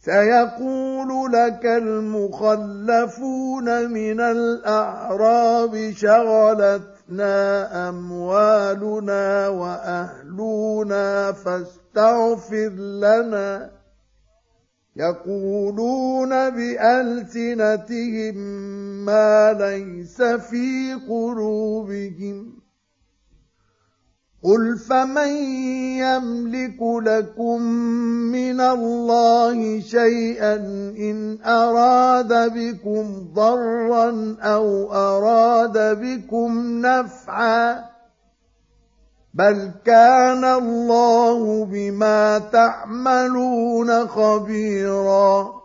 سيقول لك المخلفون من الأعراب شغلتنا أموالنا وأهلنا فاستغفر لنا. يقولون بألسنتهم ما ليس في قلوبهم. قل فمن يملك لكم من الله شيئا ان اراد بكم ضرا أو اراد بكم نفعا بل كان الله بما تعملون خبيرا